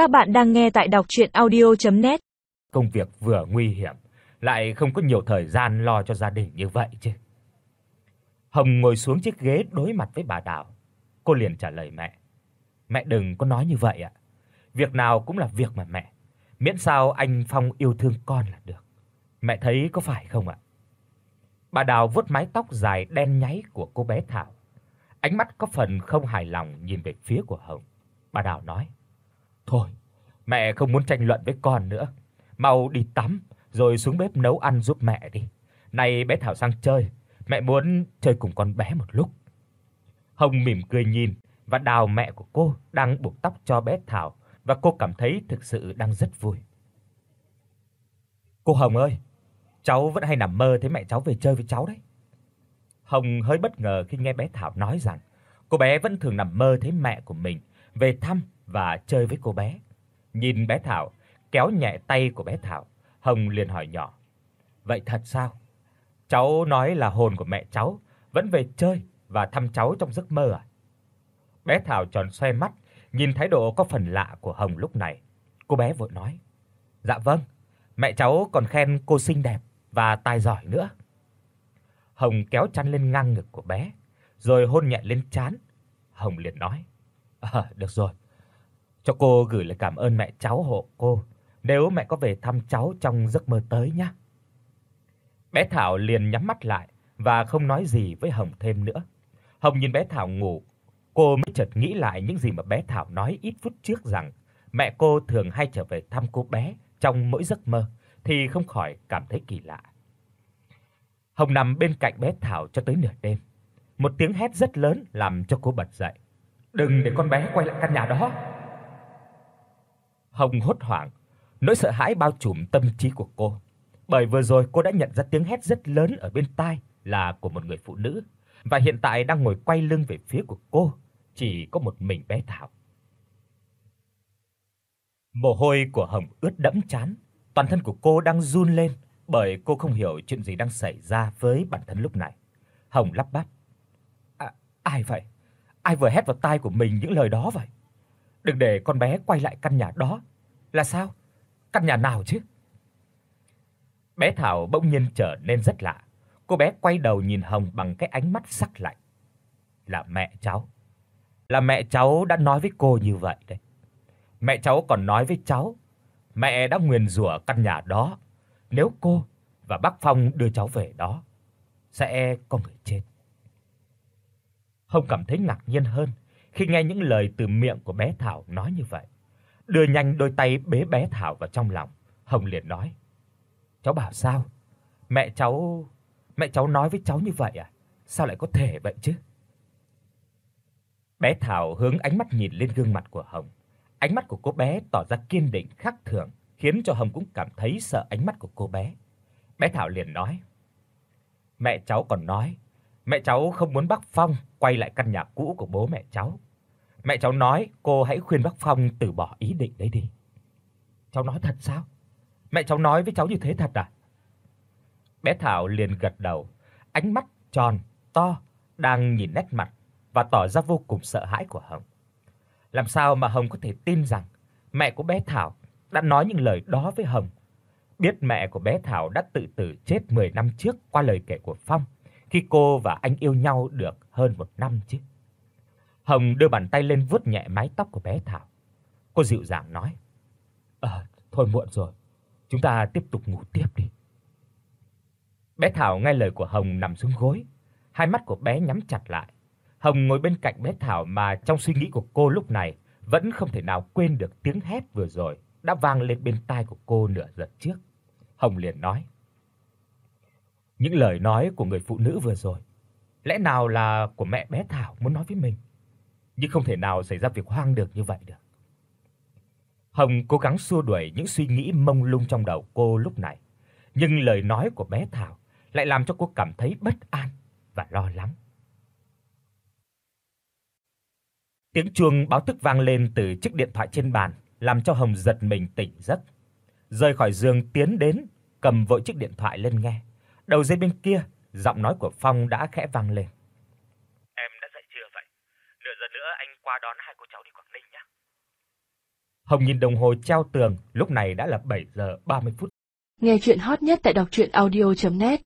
Các bạn đang nghe tại đọc audio net Công việc vừa nguy hiểm, lại không có nhiều thời gian lo cho gia đình như vậy chứ. Hồng ngồi xuống chiếc ghế đối mặt với bà Đào. Cô liền trả lời mẹ. Mẹ đừng có nói như vậy ạ. Việc nào cũng là việc mà mẹ. Miễn sao anh Phong yêu thương con là được. Mẹ thấy có phải không ạ? Bà Đào vuốt mái tóc dài đen nháy của cô bé Thảo. Ánh mắt có phần không hài lòng nhìn về phía của Hồng. Bà Đào nói: "Thôi, mẹ không muốn tranh luận với con nữa. Mau đi tắm rồi xuống bếp nấu ăn giúp mẹ đi. Này bé Thảo sang chơi, mẹ muốn chơi cùng con bé một lúc." Hồng mỉm cười nhìn và Đào mẹ của cô đang buộc tóc cho bé Thảo và cô cảm thấy thực sự đang rất vui. "Cô Hồng ơi, cháu vẫn hay nằm mơ thấy mẹ cháu về chơi với cháu đấy." Hồng hơi bất ngờ khi nghe bé Thảo nói rằng cô bé vẫn thường nằm mơ thấy mẹ của mình về thăm và chơi với cô bé. Nhìn bé Thảo kéo nhẹ tay của bé Thảo, Hồng liền hỏi nhỏ: "Vậy thật sao? Cháu nói là hồn của mẹ cháu vẫn về chơi và thăm cháu trong giấc mơ à?" Bé Thảo tròn xoe mắt, nhìn thái độ có phần lạ của Hồng lúc này. Cô bé vội nói: "Dạ vâng, mẹ cháu còn khen cô xinh đẹp và tài giỏi nữa." Hồng kéo chăn lên ngang ngực của bé, rồi hôn nhẹ lên trán. Hồng liền nói: "À, được rồi. Cho cô gửi lời cảm ơn mẹ cháu hộ cô, nếu mẹ có về thăm cháu trong giấc mơ tới nhé." Bé Thảo liền nhắm mắt lại và không nói gì với Hồng thêm nữa. Hồng nhìn bé Thảo ngủ, cô mới chợt nghĩ lại những gì mà bé Thảo nói ít phút trước rằng mẹ cô thường hay trở về thăm cô bé trong mỗi giấc mơ thì không khỏi cảm thấy kỳ lạ. Hồng nằm bên cạnh bé Thảo cho tới nửa đêm. Một tiếng hét rất lớn làm cho cô bật dậy. "Đừng để con bé quay lại căn nhà đó." Hồng hốt hoảng, nỗi sợ hãi bao trùm tâm trí của cô. Bởi vừa rồi cô đã nhận ra tiếng hét rất lớn ở bên tai là của một người phụ nữ và hiện tại đang ngồi quay lưng về phía của cô, chỉ có một mình bé Thảo. Mồ hôi của Hồng ướt đẫm trán, toàn thân của cô đang run lên bởi cô không hiểu chuyện gì đang xảy ra với bản thân lúc này. Hồng lắp bắp: "À, ai vậy? Ai vừa hét vào tai của mình những lời đó vậy? Đừng để con bé quay lại căn nhà đó." Là sao? Căn nhà nào chứ? Bé Thảo bỗng nhiên trở nên rất lạ. Cô bé quay đầu nhìn Hồng bằng cái ánh mắt sắc lạnh. Là mẹ cháu. Là mẹ cháu đã nói với cô như vậy đấy. Mẹ cháu còn nói với cháu, mẹ đã nguyền rủa căn nhà đó nếu cô và bác Phong đưa cháu về đó sẽ có người chết. Hồng cảm thấy ngạc nhiên hơn khi nghe những lời từ miệng của bé Thảo nói như vậy. Đưa nhanh đôi tay bế bé Thảo vào trong lòng, Hồng liền nói: "Cháu bảo sao? Mẹ cháu mẹ cháu nói với cháu như vậy à? Sao lại có thể vậy chứ?" Bé Thảo hướng ánh mắt nhìn lên gương mặt của Hồng. Ánh mắt của cô bé tỏ ra kiên định khác thường, khiến cho Hồng cũng cảm thấy sợ ánh mắt của cô bé. Bé Thảo liền nói: "Mẹ cháu còn nói, mẹ cháu không muốn bác Phong quay lại căn nhà cũ của bố mẹ cháu. Mẹ cháu nói cô hãy khuyên bác Phong từ bỏ ý định đấy đi." Cháu nói thật sao? Mẹ cháu nói với cháu như thế thật à? Bé Thảo liền gật đầu, ánh mắt tròn to đang nhìn nét mặt và tỏ ra vô cùng sợ hãi của Hồng. Làm sao mà Hồng có thể tin rằng mẹ của bé Thảo đã nói những lời đó với Hồng? Biết mẹ của bé Thảo đã tự tử chết 10 năm trước qua lời kể của Phong, khi cô và anh yêu nhau được hơn một năm chứ. Hồng đưa bàn tay lên vuốt nhẹ mái tóc của bé Thảo. Cô dịu dàng nói: "Ờ, thôi muộn rồi, chúng ta tiếp tục ngủ tiếp đi." Bé Thảo nghe lời của Hồng nằm xuống gối, hai mắt của bé nhắm chặt lại. Hồng ngồi bên cạnh bé Thảo mà trong suy nghĩ của cô lúc này vẫn không thể nào quên được tiếng hét vừa rồi đã vang lên bên tai của cô nửa giờ trước. Hồng liền nói: "Những lời nói của người phụ nữ vừa rồi, lẽ nào là của mẹ bé Thảo muốn nói với mình? Nhưng không thể nào xảy ra việc hoang được như vậy được." Hồng cố gắng xua đuổi những suy nghĩ mông lung trong đầu cô lúc này, nhưng lời nói của bé Thảo lại làm cho cô cảm thấy bất an và lo lắng. Tiếng chuông báo thức vang lên từ chiếc điện thoại trên bàn, làm cho Hồng giật mình tỉnh giấc. Rời khỏi giường tiến đến, cầm vội chiếc điện thoại lên nghe. Đầu dây bên kia, giọng nói của Phong đã khẽ vang lên. Em đã dậy chưa vậy? Nửa giờ nữa anh qua đón hai cô cháu đi Quảng Ninh nhé. Hồng nhìn đồng hồ treo tường, lúc này đã là 7 giờ 30 phút. Nghe chuyện hot nhất tại đọc audio net